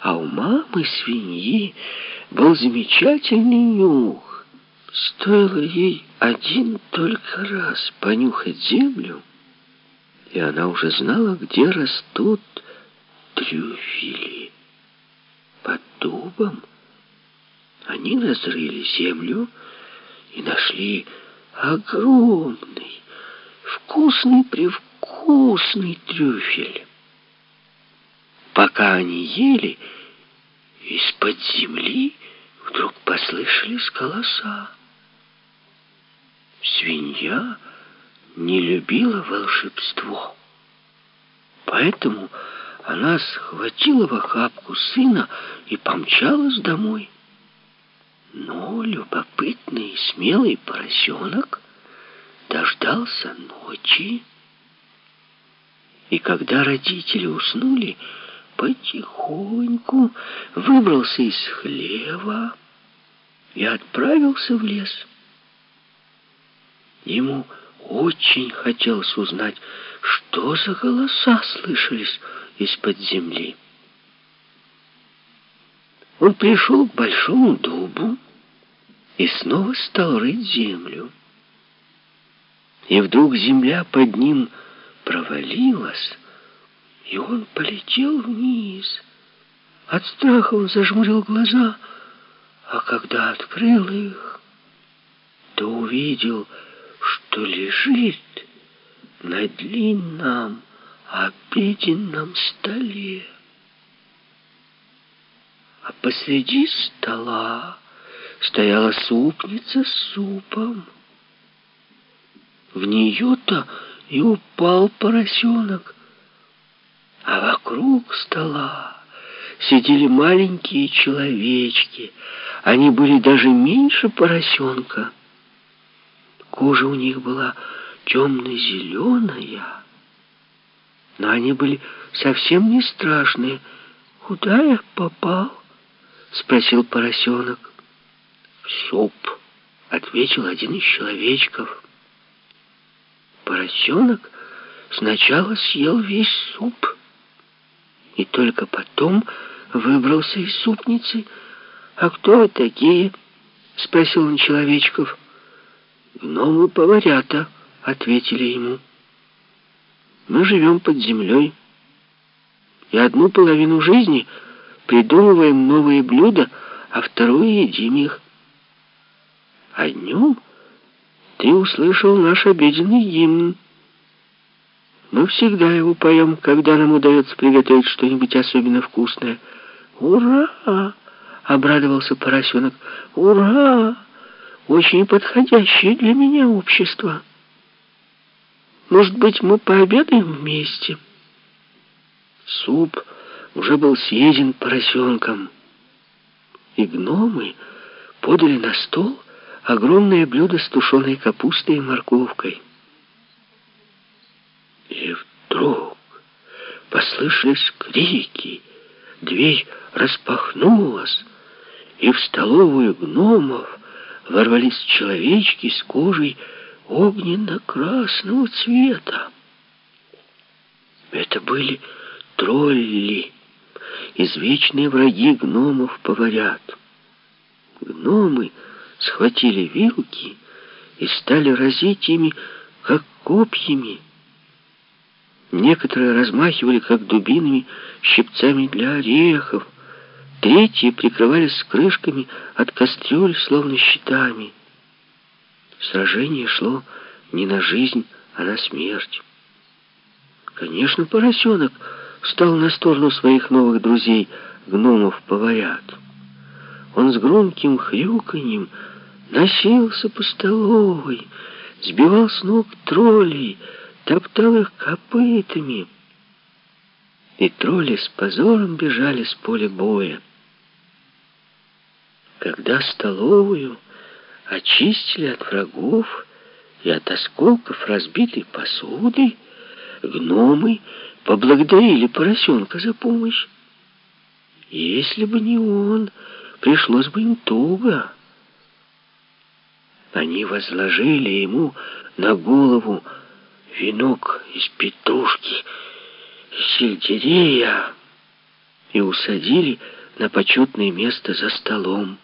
А у мамы свиньи был замечательный нюх. Стоило ей один только раз понюхать землю, и она уже знала, где растут трюфели. Под дубом они разрыли землю и нашли огромный, вкусный-привкусный трюфель. Пока они ели, из-под земли вдруг послышались голоса. Свинья не любила волшебство, поэтому она схватила в охапку сына и помчалась домой. Но любопытный и смелый поросенок дождался ночи, и когда родители уснули, потихоньку выбрался из хлева и отправился в лес. Ему очень хотелось узнать, что за голоса слышались из-под земли. Он пришел к большому дубу и снова стал рыть землю. И вдруг земля под ним провалилась, и он полетел вниз. От страха он зажмурил глаза, а когда открыл их, то увидел, что лежит на длинном обеденном столе. А посреди стола стояла супница с супом. В нее-то и упал поросенок, а вокруг стола сидели маленькие человечки. Они были даже меньше поросенка. Кожа у них была темно-зеленая, но они были совсем не страшные. «Куда я попал?» — спросил поросенок. «В суп», — ответил один из человечков. Поросенок сначала съел весь суп — и только потом выбрался из супницы. «А кто такие?» — спросил он человечков. «Гномы-поварята», — ответили ему. «Мы живем под землей, и одну половину жизни придумываем новые блюда, а вторую едим их. А днем ты услышал наш обеденный гимн». Мы всегда его поем, когда нам удается приготовить что-нибудь особенно вкусное. «Ура!» — обрадовался поросенок. «Ура! Очень подходящее для меня общество. Может быть, мы пообедаем вместе?» Суп уже был съеден поросенком, и гномы подали на стол огромное блюдо с тушеной капустой и морковкой. И вдруг послышались крики, дверь распахнулась, и в столовую гномов ворвались человечки с кожей огненно-красного цвета. Это были тролли, извечные враги гномов-поварят. Гномы схватили вилки и стали разить ими, как копьями, Некоторые размахивали, как дубинами, щипцами для орехов. Третьи прикрывались крышками от кастрюль, словно щитами. Сражение шло не на жизнь, а на смерть. Конечно, поросенок встал на сторону своих новых друзей, гномов-поварят. Он с громким хрюканьем носился по столовой, сбивал с ног троллей, топтал их копытами, и тролли с позором бежали с поля боя. Когда столовую очистили от врагов и от осколков разбитой посуды, гномы поблагодарили поросенка за помощь. Если бы не он, пришлось бы им туго. Они возложили ему на голову венок из петрушки, сельдерея и усадили на почетное место за столом.